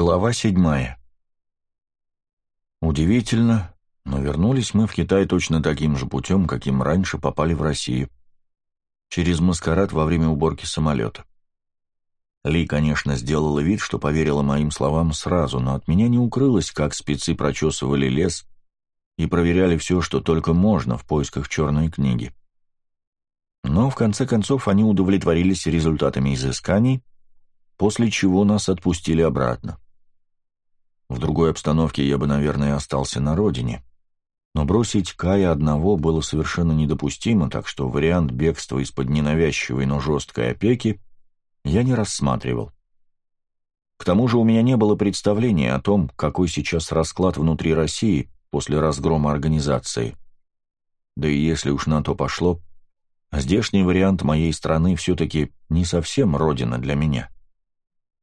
Глава седьмая. Удивительно, но вернулись мы в Китай точно таким же путем, каким раньше попали в Россию. Через маскарад во время уборки самолета. Ли, конечно, сделала вид, что поверила моим словам сразу, но от меня не укрылось, как спецы прочесывали лес и проверяли все, что только можно в поисках черной книги. Но, в конце концов, они удовлетворились результатами изысканий — после чего нас отпустили обратно. В другой обстановке я бы, наверное, остался на родине. Но бросить Кая одного было совершенно недопустимо, так что вариант бегства из-под ненавязчивой, но жесткой опеки я не рассматривал. К тому же у меня не было представления о том, какой сейчас расклад внутри России после разгрома организации. Да и если уж на то пошло, здешний вариант моей страны все-таки не совсем родина для меня.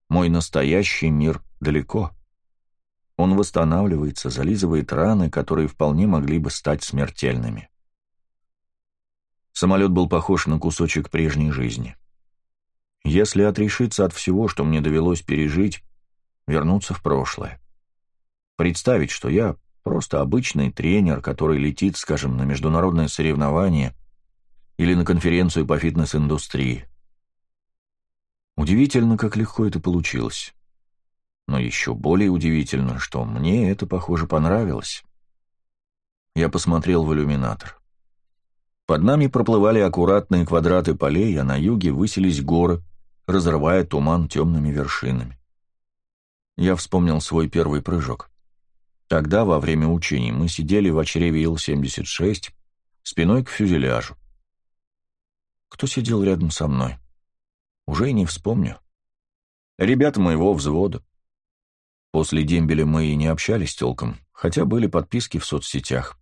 Мой настоящий мир далеко. Он восстанавливается, зализывает раны, которые вполне могли бы стать смертельными. Самолет был похож на кусочек прежней жизни. Если отрешиться от всего, что мне довелось пережить, вернуться в прошлое. Представить, что я просто обычный тренер, который летит, скажем, на международное соревнование или на конференцию по фитнес-индустрии. Удивительно, как легко это получилось. Но еще более удивительно, что мне это, похоже, понравилось. Я посмотрел в иллюминатор. Под нами проплывали аккуратные квадраты полей, а на юге высились горы, разрывая туман темными вершинами. Я вспомнил свой первый прыжок. Тогда, во время учений, мы сидели в очреве Ил-76, спиной к фюзеляжу. Кто сидел рядом со мной? Уже и не вспомню. Ребята моего взвода. После дембеля мы и не общались толком, хотя были подписки в соцсетях.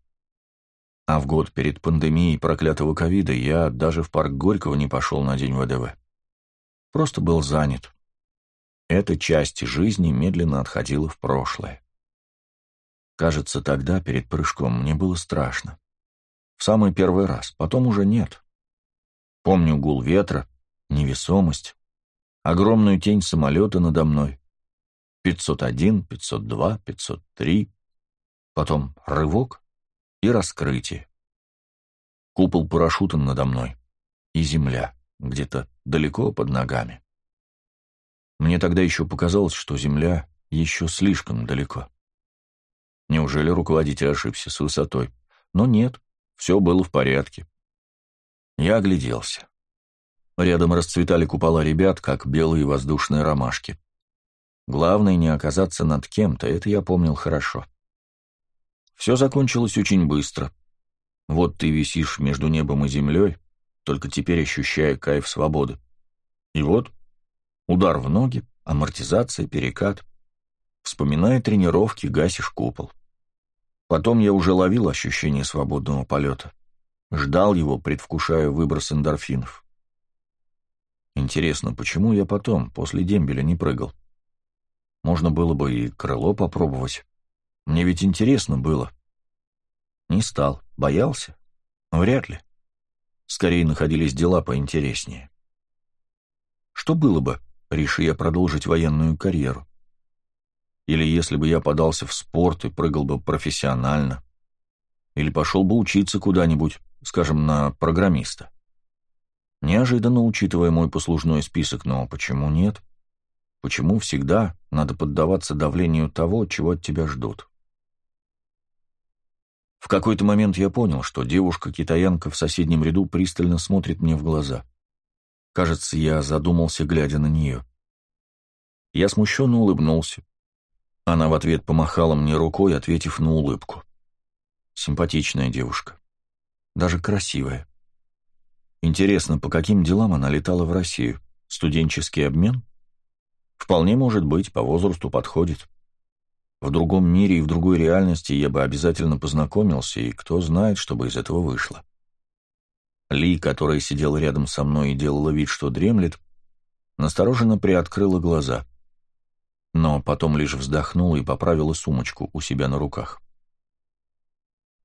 А в год перед пандемией проклятого ковида я даже в парк Горького не пошел на день ВДВ. Просто был занят. Эта часть жизни медленно отходила в прошлое. Кажется, тогда, перед прыжком, мне было страшно. В самый первый раз, потом уже нет. Помню гул ветра, невесомость, огромную тень самолета надо мной. 501, 502, 503, потом рывок и раскрытие. Купол парашюта надо мной и земля, где-то далеко под ногами. Мне тогда еще показалось, что земля еще слишком далеко. Неужели руководитель ошибся с высотой? Но нет, все было в порядке. Я огляделся. Рядом расцветали купола ребят, как белые воздушные ромашки. Главное не оказаться над кем-то, это я помнил хорошо. Все закончилось очень быстро. Вот ты висишь между небом и землей, только теперь ощущая кайф свободы. И вот удар в ноги, амортизация, перекат. Вспоминая тренировки, гасишь купол. Потом я уже ловил ощущение свободного полета. Ждал его, предвкушая выброс эндорфинов. Интересно, почему я потом, после дембеля, не прыгал? Можно было бы и крыло попробовать. Мне ведь интересно было. Не стал. Боялся? Вряд ли. Скорее находились дела поинтереснее. Что было бы, реши я продолжить военную карьеру? Или если бы я подался в спорт и прыгал бы профессионально? Или пошел бы учиться куда-нибудь, скажем, на программиста? Неожиданно, учитывая мой послужной список, но почему нет? Почему всегда надо поддаваться давлению того, чего от тебя ждут? В какой-то момент я понял, что девушка-китаянка в соседнем ряду пристально смотрит мне в глаза. Кажется, я задумался, глядя на нее. Я смущенно улыбнулся. Она в ответ помахала мне рукой, ответив на улыбку. Симпатичная девушка. Даже красивая. Интересно, по каким делам она летала в Россию? Студенческий обмен? Вполне может быть, по возрасту подходит. В другом мире и в другой реальности я бы обязательно познакомился, и кто знает, что бы из этого вышло. Ли, которая сидела рядом со мной и делала вид, что дремлет, настороженно приоткрыла глаза. Но потом лишь вздохнула и поправила сумочку у себя на руках.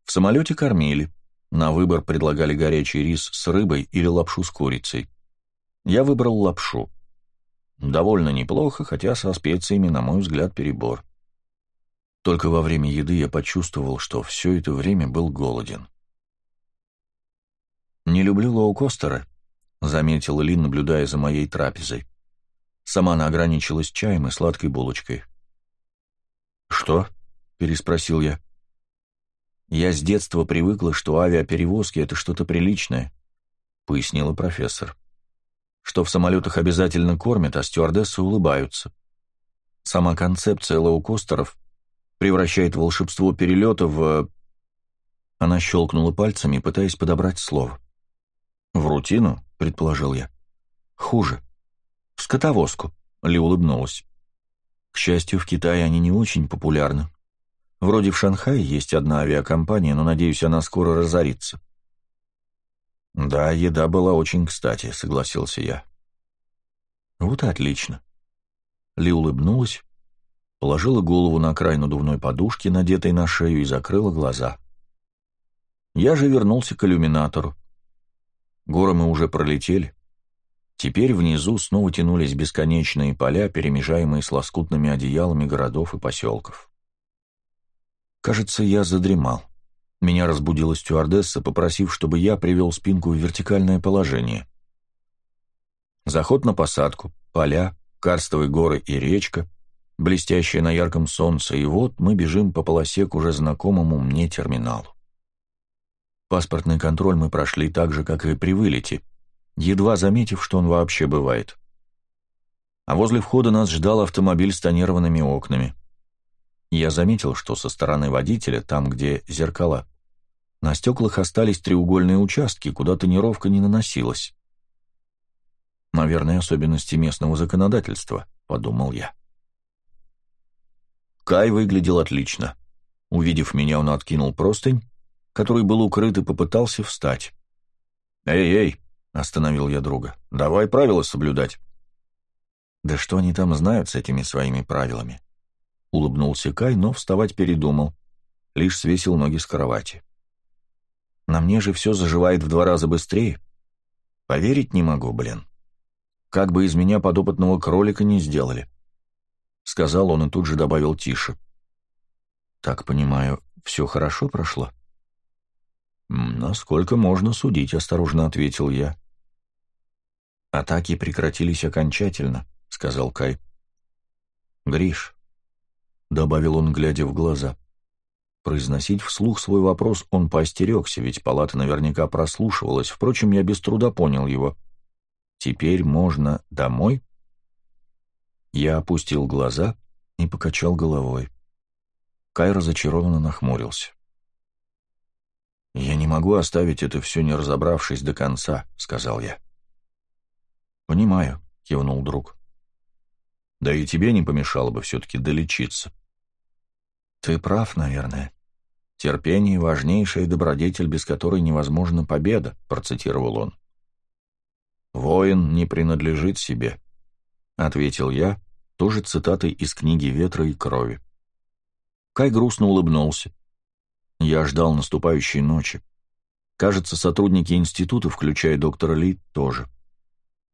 В самолете кормили. На выбор предлагали горячий рис с рыбой или лапшу с курицей. Я выбрал лапшу. Довольно неплохо, хотя со специями, на мой взгляд, перебор. Только во время еды я почувствовал, что все это время был голоден. «Не люблю лоукостеры», — заметила Лин, наблюдая за моей трапезой. Сама она ограничилась чаем и сладкой булочкой. «Что?» — переспросил я. «Я с детства привыкла, что авиаперевозки — это что-то приличное», — пояснила профессор. «Что в самолетах обязательно кормят, а стюардессы улыбаются. Сама концепция лоукостеров превращает волшебство перелета в...» Она щелкнула пальцами, пытаясь подобрать слово. «В рутину?» — предположил я. «Хуже. В скотовозку», — Ли улыбнулась. «К счастью, в Китае они не очень популярны. Вроде в Шанхае есть одна авиакомпания, но, надеюсь, она скоро разорится». «Да, еда была очень кстати», — согласился я. «Вот и отлично». Ли улыбнулась, положила голову на край надувной подушки, надетой на шею, и закрыла глаза. Я же вернулся к иллюминатору. Горы мы уже пролетели. Теперь внизу снова тянулись бесконечные поля, перемежаемые с лоскутными одеялами городов и поселков. Кажется, я задремал. Меня разбудила стюардесса, попросив, чтобы я привел спинку в вертикальное положение. Заход на посадку, поля, карстовые горы и речка, блестящая на ярком солнце, и вот мы бежим по полосе к уже знакомому мне терминалу. Паспортный контроль мы прошли так же, как и при вылете, едва заметив, что он вообще бывает. А возле входа нас ждал автомобиль с тонированными окнами. Я заметил, что со стороны водителя, там, где зеркала, на стеклах остались треугольные участки, куда тонировка не наносилась. «Наверное, особенности местного законодательства», — подумал я. Кай выглядел отлично. Увидев меня, он откинул простынь, который был укрыт и попытался встать. «Эй-эй!» — остановил я друга. «Давай правила соблюдать». «Да что они там знают с этими своими правилами?» Улыбнулся Кай, но вставать передумал. Лишь свесил ноги с кровати. «На мне же все заживает в два раза быстрее. Поверить не могу, блин. Как бы из меня подопытного кролика не сделали». Сказал он и тут же добавил тише. «Так понимаю, все хорошо прошло?» «Насколько можно судить», — осторожно ответил я. «Атаки прекратились окончательно», — сказал Кай. «Гриш», — добавил он, глядя в глаза. Произносить вслух свой вопрос он поостерегся, ведь палата наверняка прослушивалась. Впрочем, я без труда понял его. «Теперь можно домой?» Я опустил глаза и покачал головой. Кай разочарованно нахмурился. «Я не могу оставить это все, не разобравшись до конца», — сказал я. «Понимаю», — кивнул друг. «Да и тебе не помешало бы все-таки долечиться». «Ты прав, наверное. Терпение — важнейшая добродетель, без которой невозможна победа», — процитировал он. «Воин не принадлежит себе», — ответил я, тоже цитатой из книги «Ветра и крови». Кай грустно улыбнулся. Я ждал наступающей ночи. Кажется, сотрудники института, включая доктора Ли, тоже.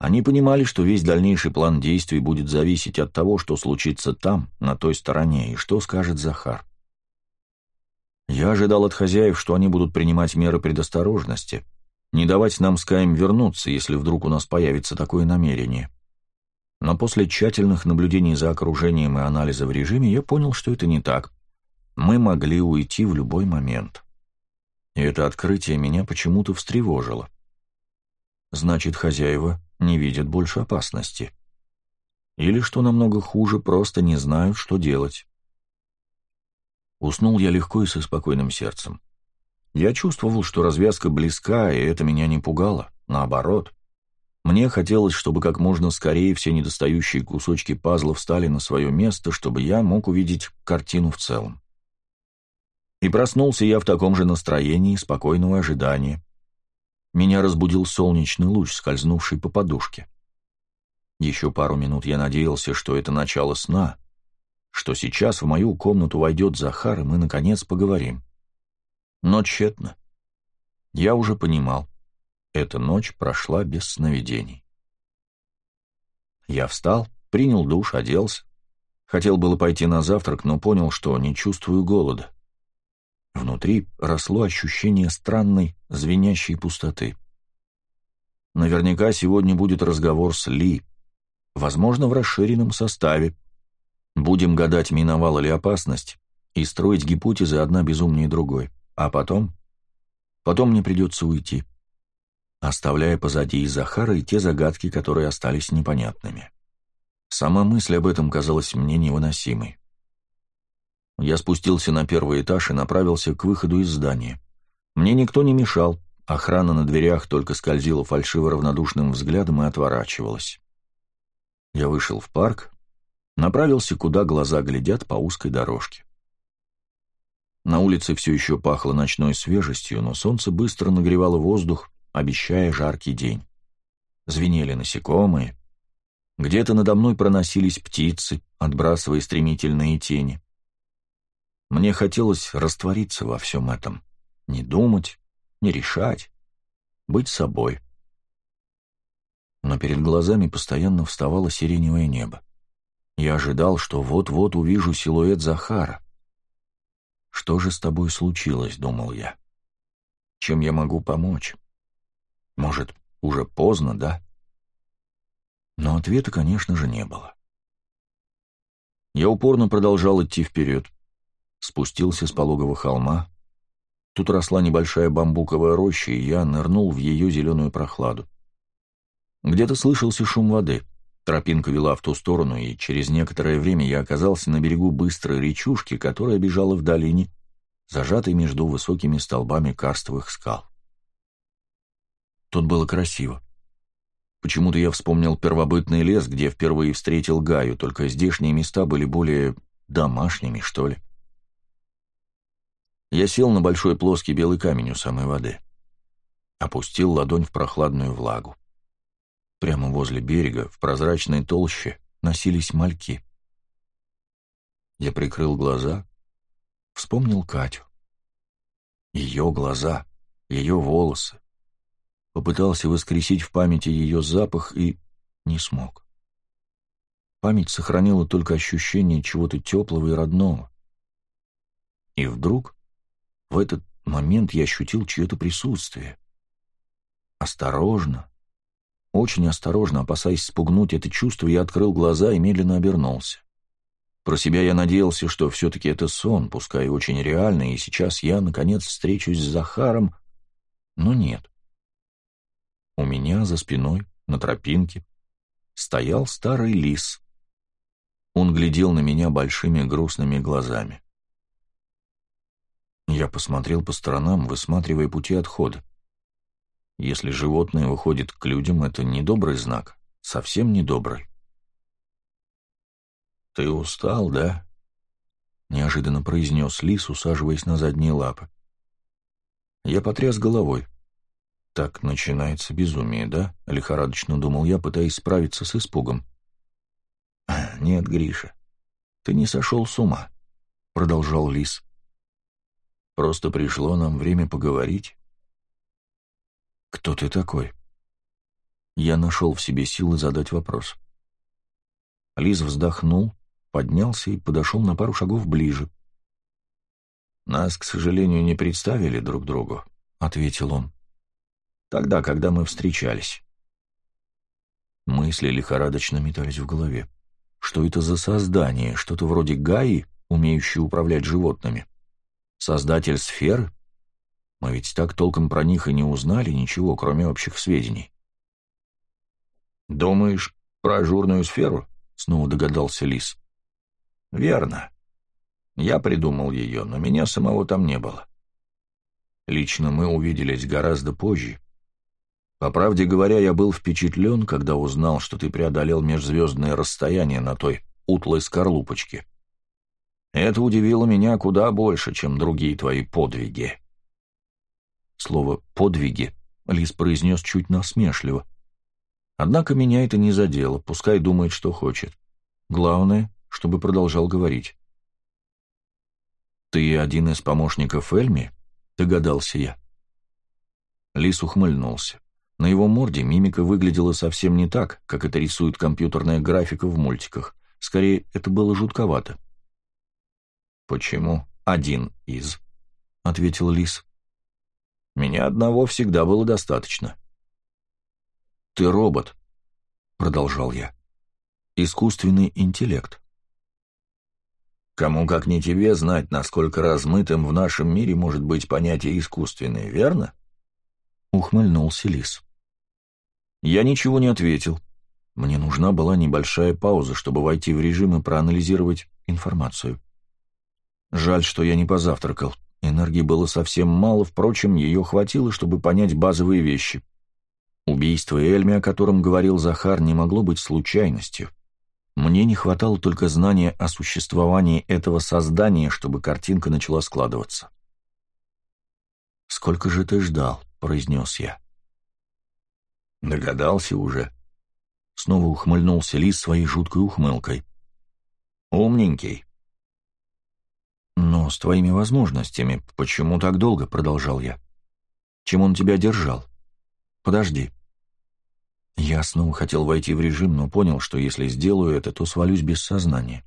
Они понимали, что весь дальнейший план действий будет зависеть от того, что случится там, на той стороне, и что скажет Захар. Я ожидал от хозяев, что они будут принимать меры предосторожности, не давать нам с Каем вернуться, если вдруг у нас появится такое намерение. Но после тщательных наблюдений за окружением и анализа в режиме я понял, что это не так мы могли уйти в любой момент. И это открытие меня почему-то встревожило. Значит, хозяева не видят больше опасности. Или, что намного хуже, просто не знают, что делать. Уснул я легко и со спокойным сердцем. Я чувствовал, что развязка близка, и это меня не пугало. Наоборот. Мне хотелось, чтобы как можно скорее все недостающие кусочки пазла встали на свое место, чтобы я мог увидеть картину в целом. И проснулся я в таком же настроении спокойного ожидания. Меня разбудил солнечный луч, скользнувший по подушке. Еще пару минут я надеялся, что это начало сна, что сейчас в мою комнату войдет Захар, и мы, наконец, поговорим. Но тщетно. Я уже понимал, эта ночь прошла без сновидений. Я встал, Принял душ, оделся. Хотел было пойти на завтрак, но понял, что не чувствую голода. Внутри росло ощущение странной, звенящей пустоты. Наверняка сегодня будет разговор с Ли, возможно, в расширенном составе. Будем гадать, миновала ли опасность, и строить гипотезы одна безумнее другой. А потом? Потом мне придется уйти, оставляя позади и Захара, и те загадки, которые остались непонятными. Сама мысль об этом казалась мне невыносимой. Я спустился на первый этаж и направился к выходу из здания. Мне никто не мешал, охрана на дверях только скользила фальшиво равнодушным взглядом и отворачивалась. Я вышел в парк, направился, куда глаза глядят по узкой дорожке. На улице все еще пахло ночной свежестью, но солнце быстро нагревало воздух, обещая жаркий день. Звенели насекомые. Где-то надо мной проносились птицы, отбрасывая стремительные тени. Мне хотелось раствориться во всем этом, не думать, не решать, быть собой. Но перед глазами постоянно вставало сиреневое небо. Я ожидал, что вот-вот увижу силуэт Захара. «Что же с тобой случилось?» — думал я. «Чем я могу помочь? Может, уже поздно, да?» Но ответа, конечно же, не было. Я упорно продолжал идти вперед спустился с пологого холма. Тут росла небольшая бамбуковая роща, и я нырнул в ее зеленую прохладу. Где-то слышался шум воды. Тропинка вела в ту сторону, и через некоторое время я оказался на берегу быстрой речушки, которая бежала в долине, зажатой между высокими столбами карстовых скал. Тут было красиво. Почему-то я вспомнил первобытный лес, где впервые встретил Гаю, только здешние места были более домашними, что ли. Я сел на большой плоский белый камень у самой воды. Опустил ладонь в прохладную влагу. Прямо возле берега, в прозрачной толще, носились мальки. Я прикрыл глаза, вспомнил Катю. Ее глаза, ее волосы. Попытался воскресить в памяти ее запах и не смог. Память сохранила только ощущение чего-то теплого и родного. И вдруг в этот момент я ощутил чье-то присутствие. Осторожно, очень осторожно, опасаясь спугнуть это чувство, я открыл глаза и медленно обернулся. Про себя я надеялся, что все-таки это сон, пускай очень реальный, и сейчас я, наконец, встречусь с Захаром, но нет. У меня за спиной, на тропинке, стоял старый лис. Он глядел на меня большими грустными глазами. Я посмотрел по сторонам, высматривая пути отхода. Если животное выходит к людям, это недобрый знак, совсем недобрый. «Ты устал, да?» — неожиданно произнес лис, усаживаясь на задние лапы. Я потряс головой. «Так начинается безумие, да?» — лихорадочно думал я, пытаясь справиться с испугом. «Нет, Гриша, ты не сошел с ума», — продолжал лис. Просто пришло нам время поговорить. Кто ты такой? Я нашел в себе силы задать вопрос. Лиз вздохнул, поднялся и подошел на пару шагов ближе. «Нас, к сожалению, не представили друг другу», — ответил он. «Тогда, когда мы встречались». Мысли лихорадочно метались в голове. Что это за создание? Что-то вроде Гаи, умеющее управлять животными? Создатель сфер? Мы ведь так толком про них и не узнали ничего, кроме общих сведений. «Думаешь, про ажурную сферу?» — снова догадался Лис. «Верно. Я придумал ее, но меня самого там не было. Лично мы увиделись гораздо позже. По правде говоря, я был впечатлен, когда узнал, что ты преодолел межзвездное расстояние на той утлой скорлупочке. Это удивило меня куда больше, чем другие твои подвиги. Слово «подвиги» Лис произнес чуть насмешливо. Однако меня это не задело, пускай думает, что хочет. Главное, чтобы продолжал говорить. «Ты один из помощников Эльми?» — догадался я. Лис ухмыльнулся. На его морде мимика выглядела совсем не так, как это рисует компьютерная графика в мультиках. Скорее, это было жутковато. «Почему один из?» — ответил Лис. «Меня одного всегда было достаточно». «Ты робот», — продолжал я. «Искусственный интеллект». Кому как не тебе знать, насколько размытым в нашем мире может быть понятие «искусственное», верно? Ухмыльнулся Лис. Я ничего не ответил. Мне нужна была небольшая пауза, чтобы войти в режим и проанализировать информацию. Жаль, что я не позавтракал. Энергии было совсем мало, впрочем, ее хватило, чтобы понять базовые вещи. Убийство Эльми, о котором говорил Захар, не могло быть случайностью. Мне не хватало только знания о существовании этого создания, чтобы картинка начала складываться. «Сколько же ты ждал?» — произнес я. «Догадался уже». Снова ухмыльнулся Лис своей жуткой ухмылкой. «Умненький». «Но с твоими возможностями почему так долго?» — продолжал я. «Чем он тебя держал?» «Подожди». Я снова хотел войти в режим, но понял, что если сделаю это, то свалюсь без сознания.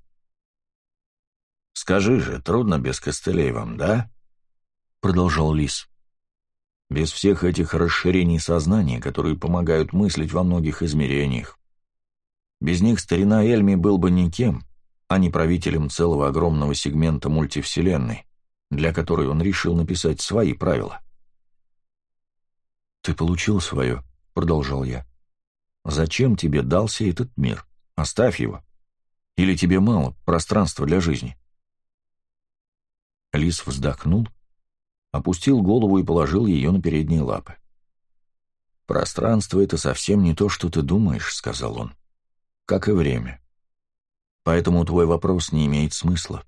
«Скажи же, трудно без костылей вам, да?» — продолжал Лис. «Без всех этих расширений сознания, которые помогают мыслить во многих измерениях. Без них старина Эльми был бы никем, а не правителем целого огромного сегмента мультивселенной, для которой он решил написать свои правила». «Ты получил свое», — продолжал я. Зачем тебе дался этот мир? Оставь его. Или тебе мало пространства для жизни?» Лис вздохнул, опустил голову и положил ее на передние лапы. «Пространство — это совсем не то, что ты думаешь», — сказал он. «Как и время. Поэтому твой вопрос не имеет смысла.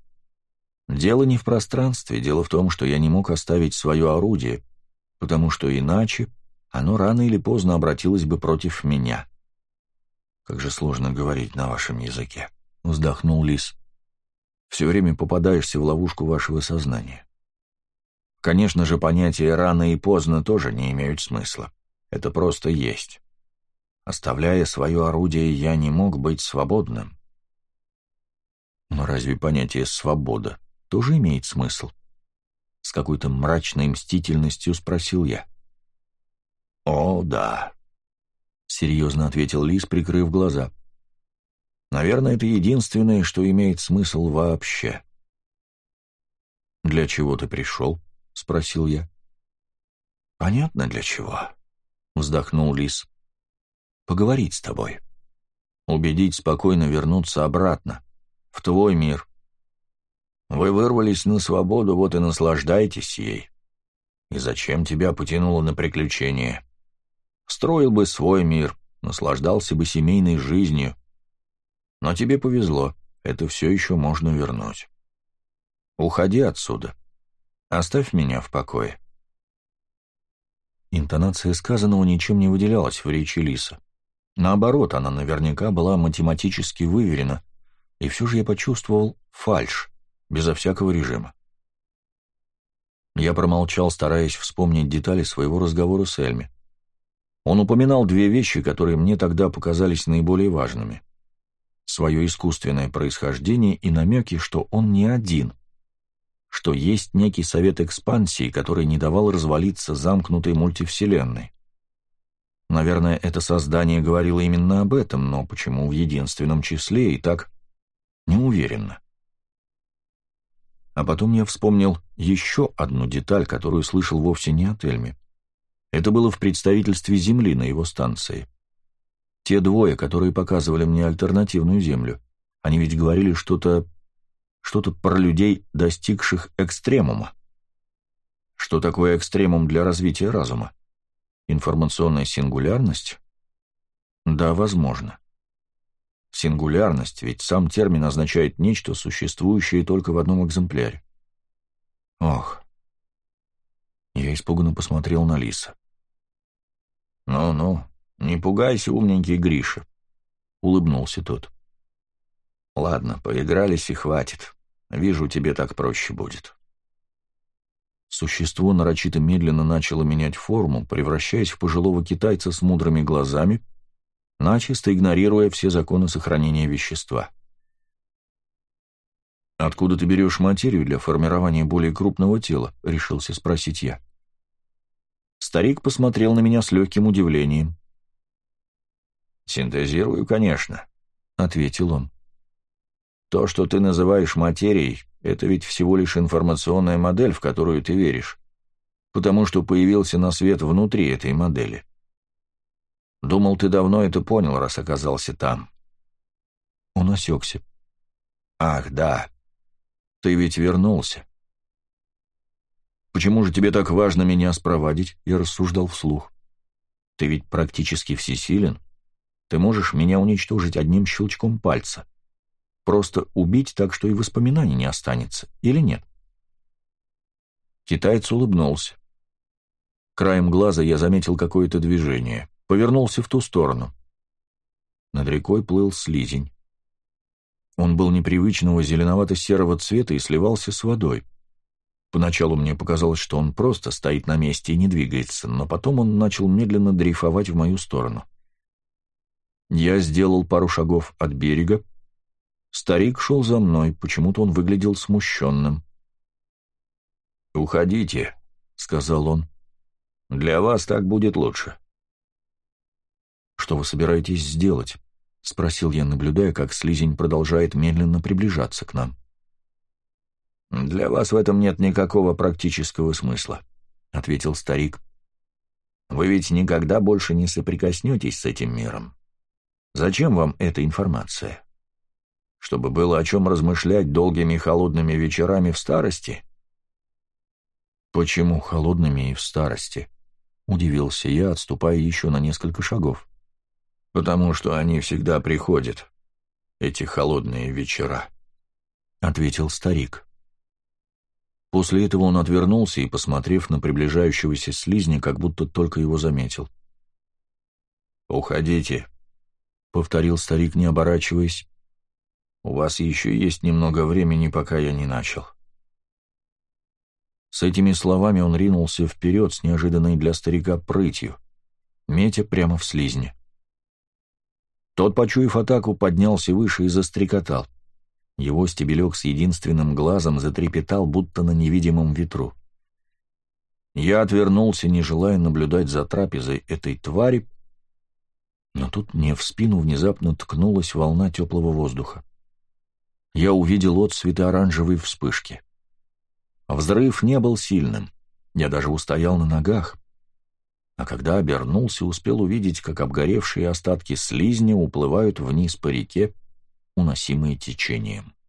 Дело не в пространстве, дело в том, что я не мог оставить свое орудие, потому что иначе оно рано или поздно обратилось бы против меня. «Как же сложно говорить на вашем языке», — вздохнул Лис. «Все время попадаешься в ловушку вашего сознания. Конечно же, понятия «рано» и «поздно» тоже не имеют смысла. Это просто есть. Оставляя свое орудие, я не мог быть свободным. Но разве понятие «свобода» тоже имеет смысл? С какой-то мрачной мстительностью спросил я. «О, да», — серьезно ответил Лис, прикрыв глаза. «Наверное, это единственное, что имеет смысл вообще». «Для чего ты пришел?» — спросил я. «Понятно, для чего», — вздохнул Лис. «Поговорить с тобой. Убедить спокойно вернуться обратно, в твой мир. Вы вырвались на свободу, вот и наслаждайтесь ей. И зачем тебя потянуло на приключения?» Строил бы свой мир, наслаждался бы семейной жизнью. Но тебе повезло, это все еще можно вернуть. Уходи отсюда. Оставь меня в покое. Интонация сказанного ничем не выделялась в речи Лиса. Наоборот, она наверняка была математически выверена, и все же я почувствовал фальшь, безо всякого режима. Я промолчал, стараясь вспомнить детали своего разговора с Эльми. Он упоминал две вещи, которые мне тогда показались наиболее важными. Свое искусственное происхождение и намеки, что он не один, что есть некий совет экспансии, который не давал развалиться замкнутой мультивселенной. Наверное, это создание говорило именно об этом, но почему в единственном числе и так неуверенно? А потом я вспомнил еще одну деталь, которую слышал вовсе не от Эльми. Это было в представительстве Земли на его станции. Те двое, которые показывали мне альтернативную Землю, они ведь говорили что-то... что-то про людей, достигших экстремума. Что такое экстремум для развития разума? Информационная сингулярность? Да, возможно. Сингулярность, ведь сам термин означает нечто, существующее только в одном экземпляре. Ох, я испуганно посмотрел на Лиса. «Ну-ну, не пугайся, умненький Гриша», — улыбнулся тот. «Ладно, поигрались и хватит. Вижу, тебе так проще будет». Существо нарочито медленно начало менять форму, превращаясь в пожилого китайца с мудрыми глазами, начисто игнорируя все законы сохранения вещества. «Откуда ты берешь материю для формирования более крупного тела?» — решился спросить я. Старик посмотрел на меня с легким удивлением. «Синтезирую, конечно», — ответил он. «То, что ты называешь материей, это ведь всего лишь информационная модель, в которую ты веришь, потому что появился на свет внутри этой модели. Думал, ты давно это понял, раз оказался там». Он осекся. «Ах, да. Ты ведь вернулся. «Почему же тебе так важно меня спровадить?» — я рассуждал вслух. «Ты ведь практически всесилен. Ты можешь меня уничтожить одним щелчком пальца. Просто убить так, что и воспоминаний не останется. Или нет?» Китаец улыбнулся. Краем глаза я заметил какое-то движение. Повернулся в ту сторону. Над рекой плыл слизень. Он был непривычного зеленовато-серого цвета и сливался с водой. Поначалу мне показалось, что он просто стоит на месте и не двигается, но потом он начал медленно дрейфовать в мою сторону. Я сделал пару шагов от берега. Старик шел за мной, почему-то он выглядел смущенным. «Уходите», — сказал он. «Для вас так будет лучше». «Что вы собираетесь сделать?» — спросил я, наблюдая, как слизень продолжает медленно приближаться к нам. «Для вас в этом нет никакого практического смысла», — ответил старик. «Вы ведь никогда больше не соприкоснетесь с этим миром. Зачем вам эта информация? Чтобы было о чем размышлять долгими холодными вечерами в старости?» «Почему холодными и в старости?» — удивился я, отступая еще на несколько шагов. «Потому что они всегда приходят, эти холодные вечера», — ответил старик. После этого он отвернулся и, посмотрев на приближающегося слизня, как будто только его заметил. «Уходите», — повторил старик, не оборачиваясь. «У вас еще есть немного времени, пока я не начал». С этими словами он ринулся вперед с неожиданной для старика прытью, метя прямо в слизня. Тот, почуяв атаку, поднялся выше и застрекотал — его стебелек с единственным глазом затрепетал, будто на невидимом ветру. Я отвернулся, не желая наблюдать за трапезой этой твари, но тут мне в спину внезапно ткнулась волна теплого воздуха. Я увидел отцветы оранжевой вспышки. Взрыв не был сильным, я даже устоял на ногах, а когда обернулся, успел увидеть, как обгоревшие остатки слизня уплывают вниз по реке, уносимые течением.